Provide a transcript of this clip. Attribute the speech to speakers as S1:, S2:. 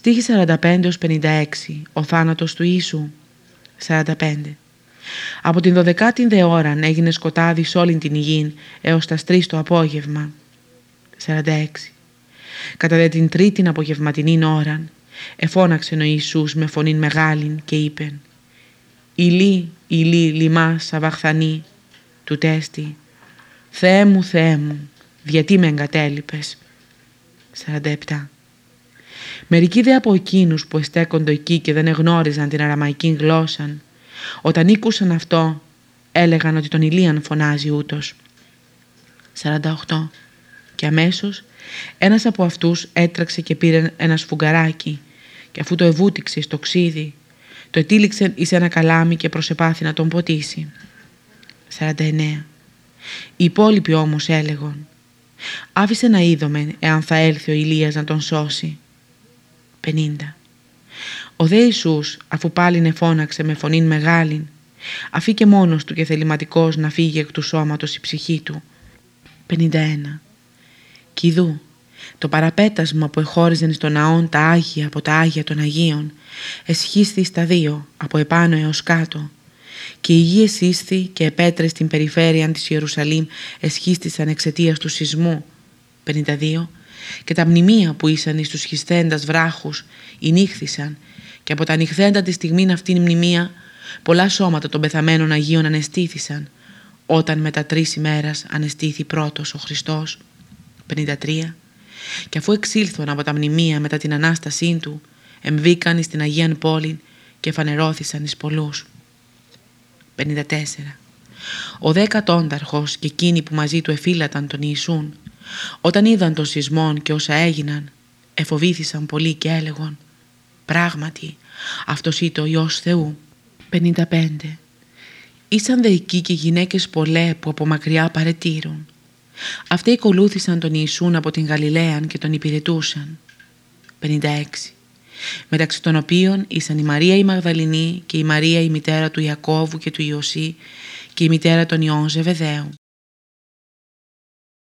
S1: Στίχη 45-56 Ο θάνατος του Ιησού 45 Από την 12η δε ώρα έγινε σκοτάδι σε όλη την υγιήν έως τας 3 το απόγευμα 46 Κατά δε την τρίτην απογευματινήν ώραν εφώναξε ο Ιησούς με φωνήν μεγάλην και είπεν «Ηλί, ηλί, λιμά, σαβαχθανή, του τέστη, Θεέ μου, Θεέ μου, γιατί με εγκατέλειπες» 47 Μερικοί δε από εκείνους που εστέκονται εκεί και δεν εγνώριζαν την αραμαϊκή γλώσσα, όταν ήκουσαν αυτό, έλεγαν ότι τον Ηλίαν φωνάζει ούτως. 48. Και αμέσως ένας από αυτούς έτρεξε και πήρε ένα σφουγγαράκι και αφού το εβούτηξε στο ξύδι, το ετύλιξε εις ένα καλάμι και προσεπάθη να τον ποτίσει. 49. Οι υπόλοιποι όμως έλεγαν «Άφησε να είδομε εάν θα έλθει ο Ηλίας να τον σώσει». 50. Ο δε Ιησούς, αφού πάλι φώναξε με φωνήν μεγάλην, αφήκε μόνος του και θεληματικός να φύγει εκ του σώματος η ψυχή του. 51. Κιδού, το παραπέτασμα που εχώριζαν στο ναόν τα Άγια από τα Άγια των Αγίων, εσχίστη στα δύο, από επάνω έως κάτω, και οι γης ήσθη και επέτρε στην περιφέρεια της Ιερουσαλήμ εσχίστησαν εξαιτίας του σεισμού. 52 και τα μνημεία που ήσαν εις τους χισθέντας βράχους ηνύχθησαν. Και από τα ανοιχθέντα τη στιγμή αυτήν μνημεία πολλά σώματα των πεθαμένων Αγίων ανεστήθησαν όταν μετά τρεις ημέρας ανεστήθη πρώτος ο Χριστός. 53 και αφού εξήλθον από τα μνημεία μετά την Ανάστασή Του εμβήκαν στην Αγίαν πόλη και φανερώθησαν εις πολλούς. 54 ο δέκατόνταρχος και εκείνοι που μαζί του εφύλαταν τον Ιησούν όταν είδαν τον σεισμό και όσα έγιναν, εφοβήθησαν πολύ και έλεγαν «Πράγματι, αυτός ήταν ο Υιός Θεού». 55. Ήσαν δε εκεί και γυναίκες πολλές που από μακριά παρετήρουν. Αυτοί ακολούθησαν τον Ιησούν από την Γαλιλαία και τον υπηρετούσαν. 56. Μεταξύ των οποίων ήσαν η Μαρία η Μαγδαληνή και η Μαρία η μητέρα του Ιακώβου και του Ιωσή και η μητέρα των Ιών Ζεβεδαίου.